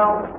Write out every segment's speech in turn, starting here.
well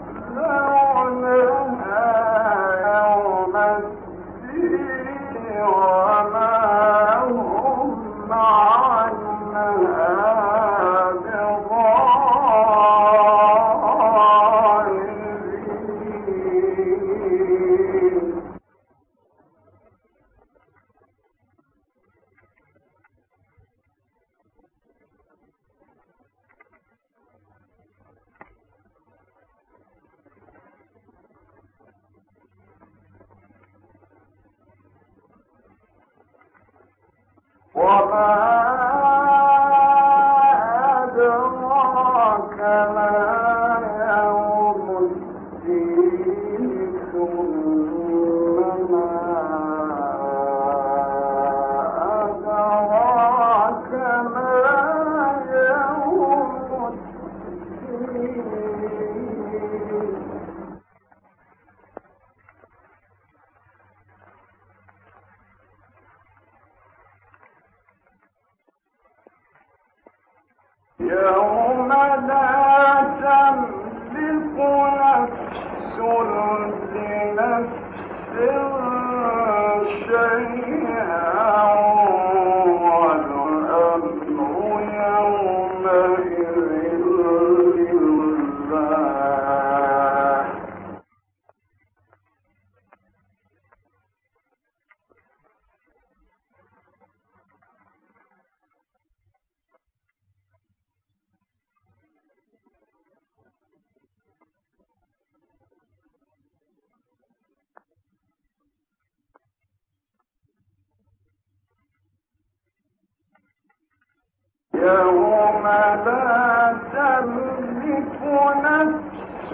يوم لا تملك نفس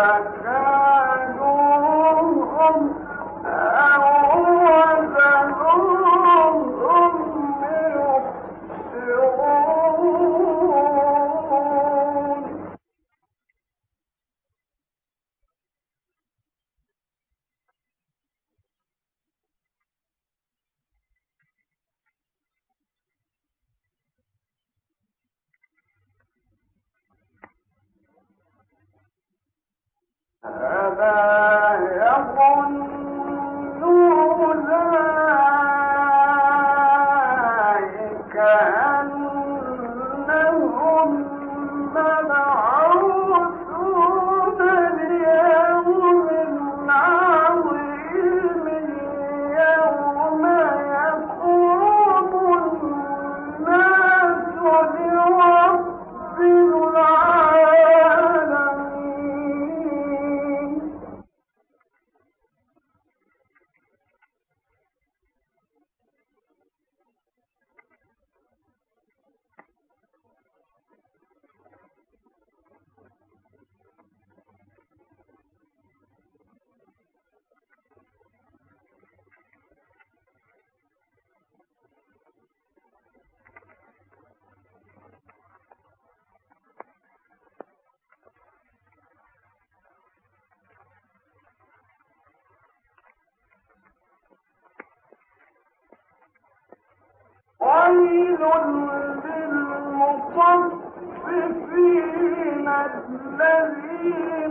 الذين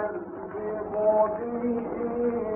يكذب به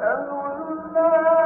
الران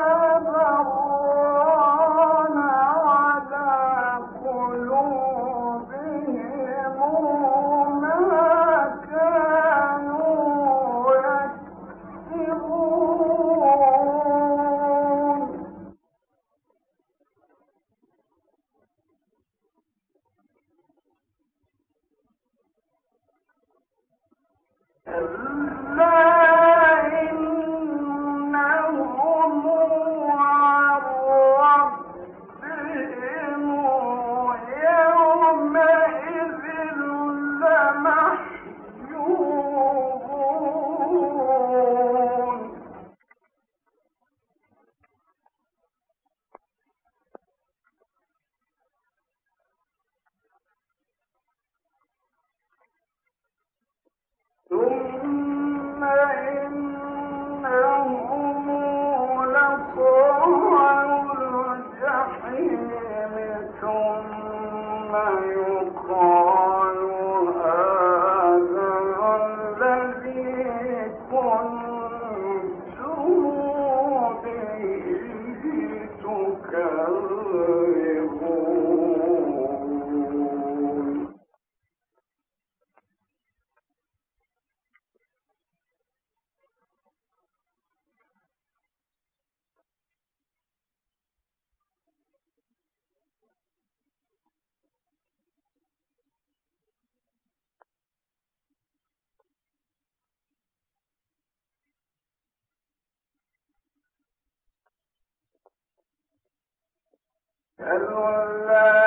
كلا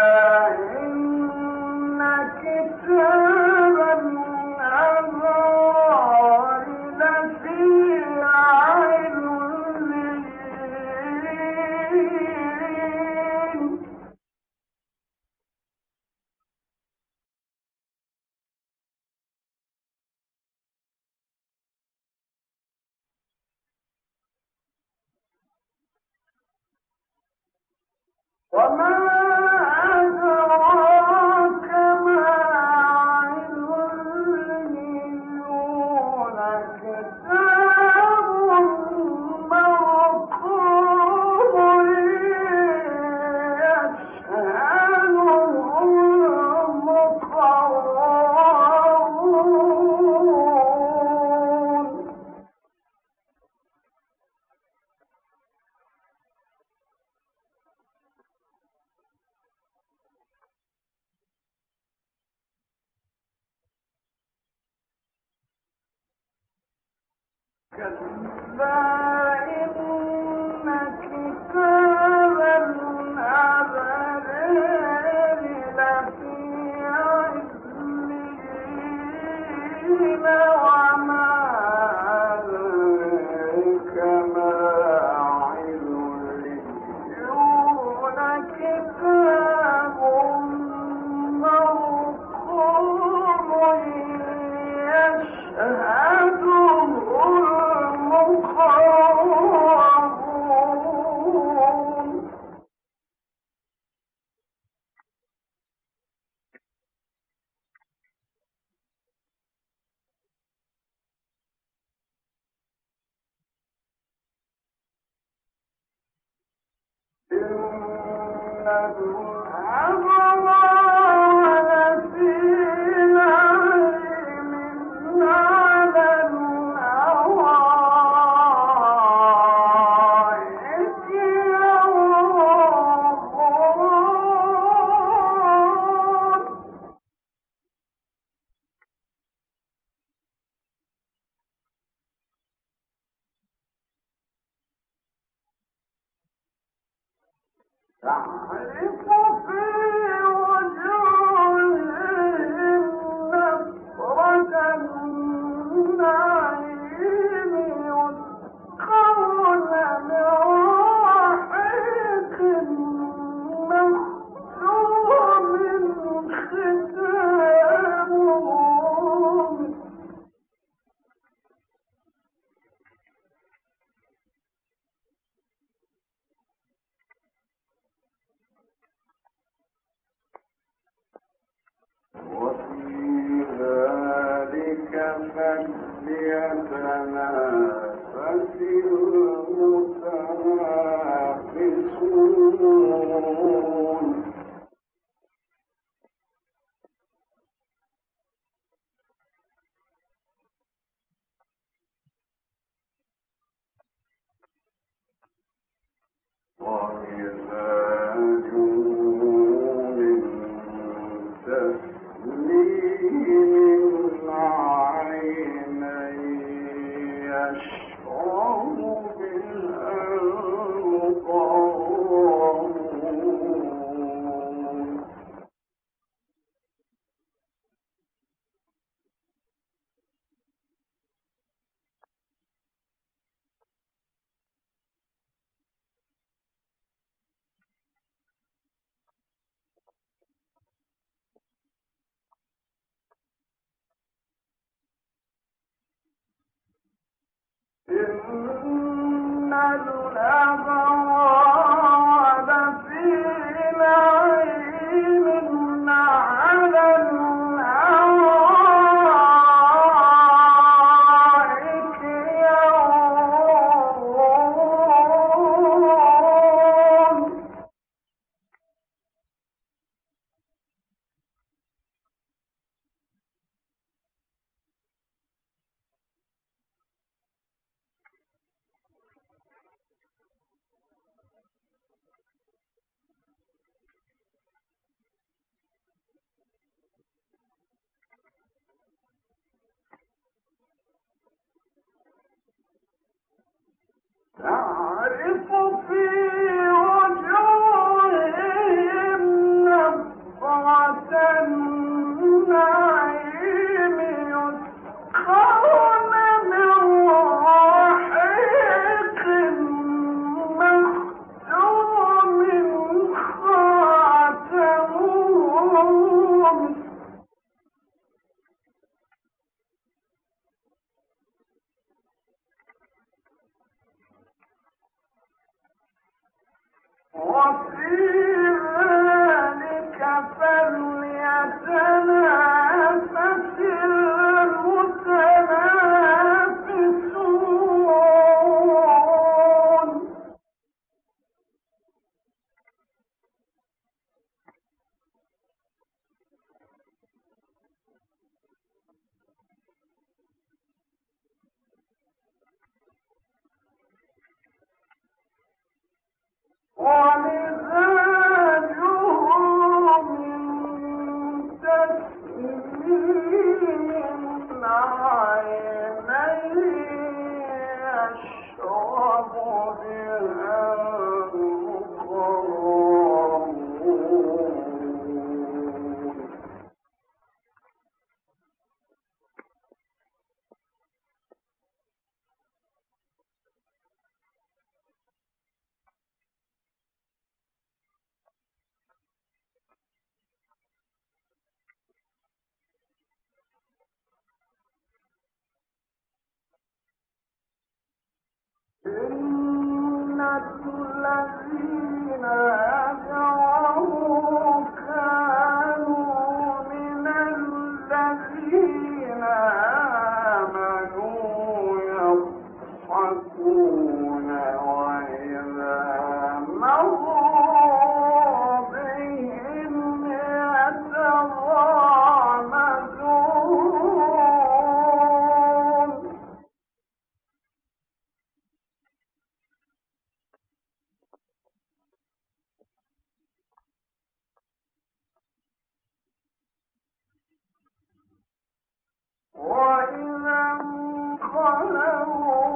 ربنا أَهْلَهُ and إن الأبرار وجوههم نظرة النار الذين ولو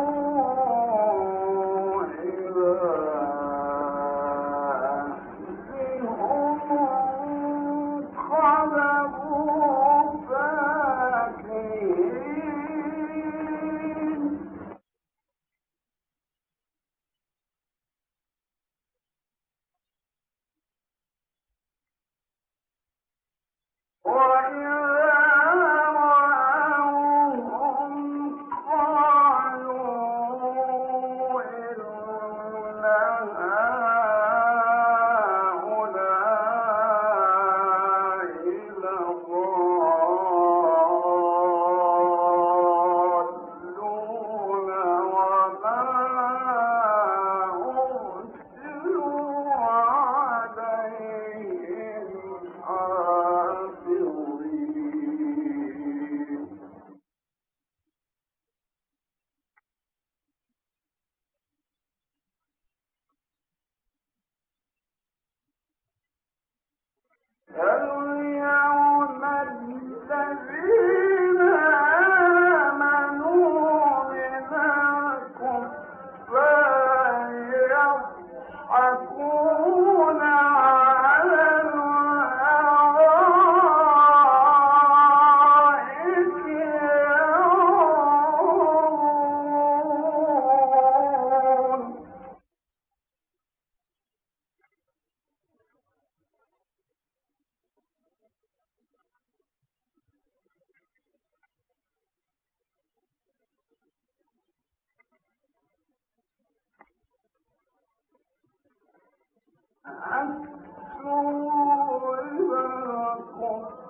وإذا الأرض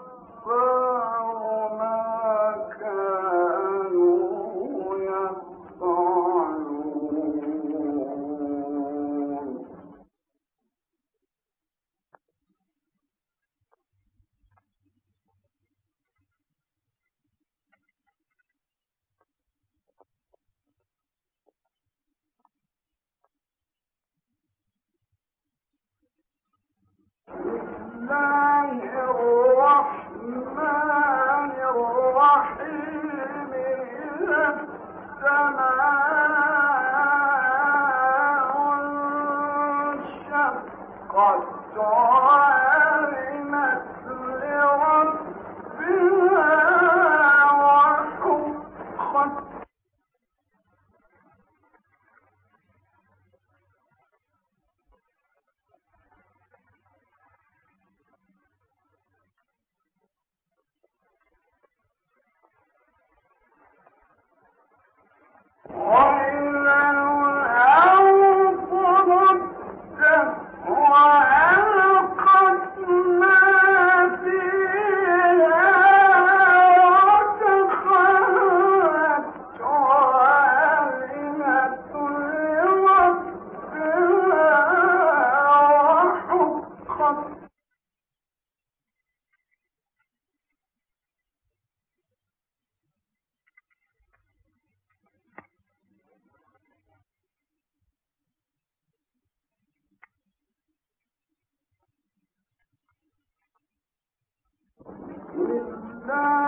No!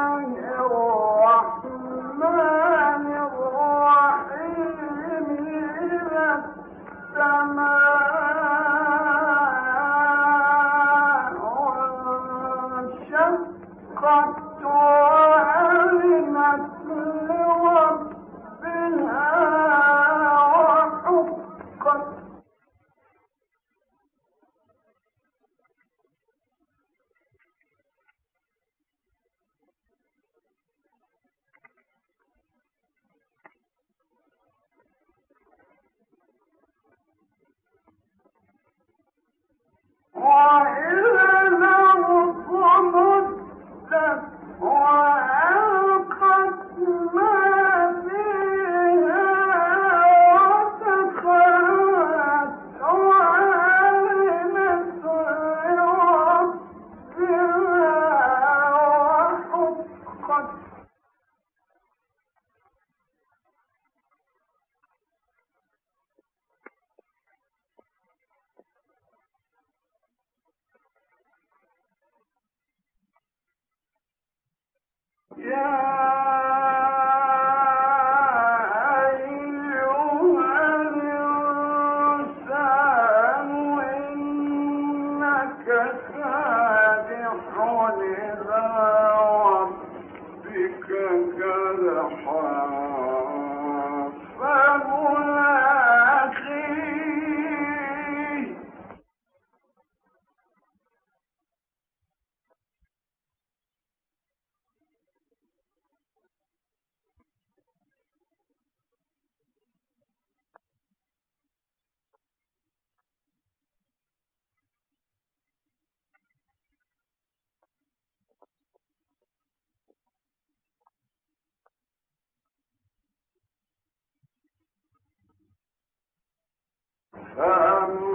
Um,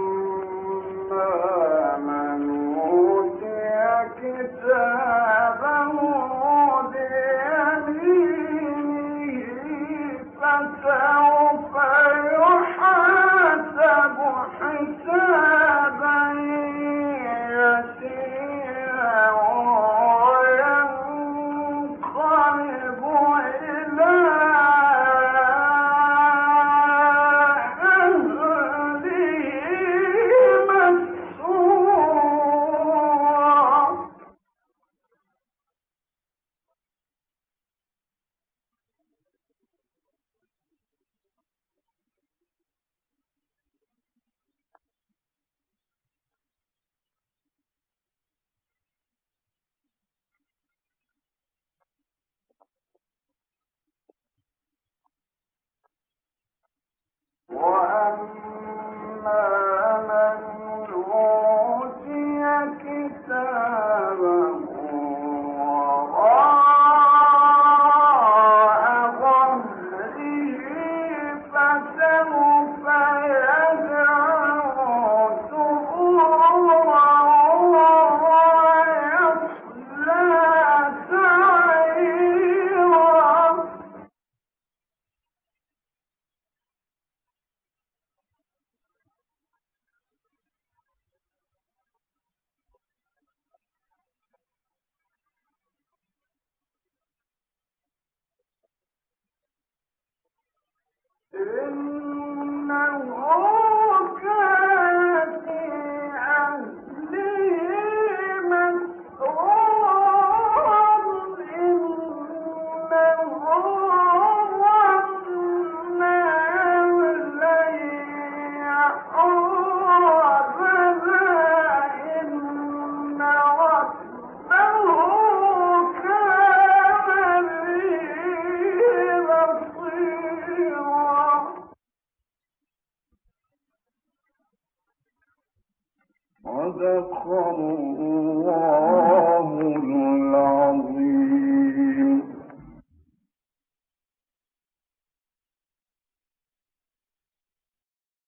الله